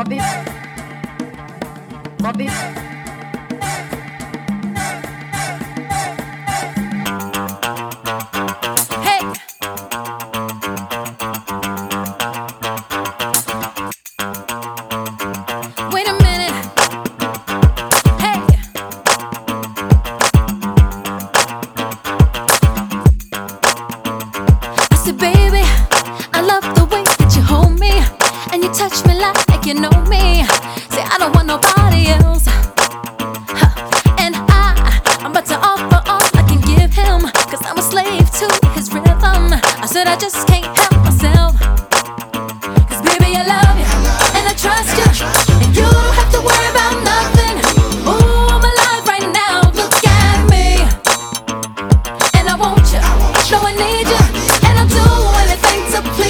Bobby. Bobby. Hey. Wait a minute. Hey. I said, baby, I love the way that you hold me and you touch me like you know me. Say, I don't want nobody else. And I, I'm about to offer all I can give him. Cause I'm a slave to his rhythm. I said, I just can't help myself. Baby, I love you and I trust you. And you don't have to worry about nothing. Ooh, I'm alive right now. Look at me. And I want you. I need you. And I'll do anything to please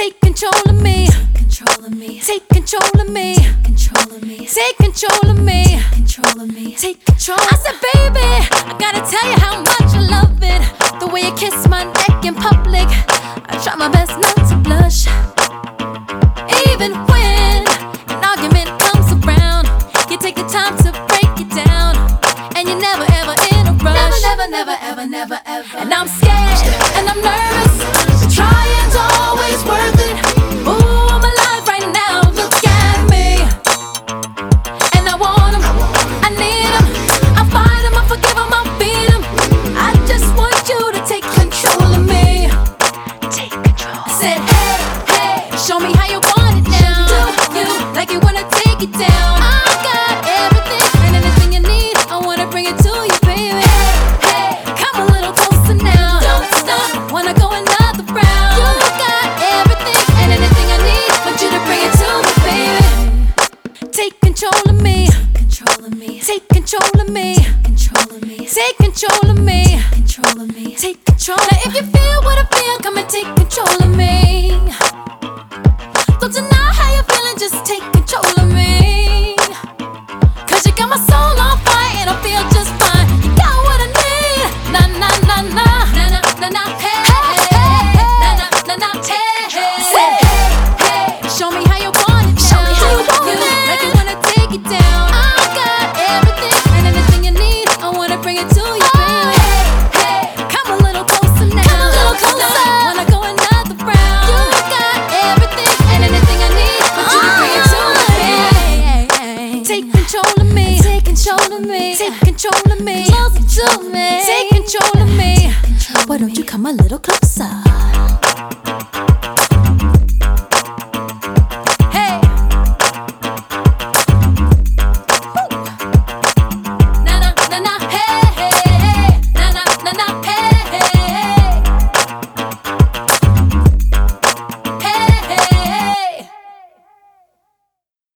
Take control of me. Take Control of me. Take control of me. Control of me. Take control of me. Control of me. Take control. I said, baby, I gotta tell you how much I love it. The way you kiss my neck in public. I try my best me. Fear. Take control of me. Take control of me, take control. Of me, take control of me, take control of me. Take control. Now, if you feel what I feel, come and take control of me. Take control of me. Take control of me. Closer to me. Take control of me. Why don't you come a little closer?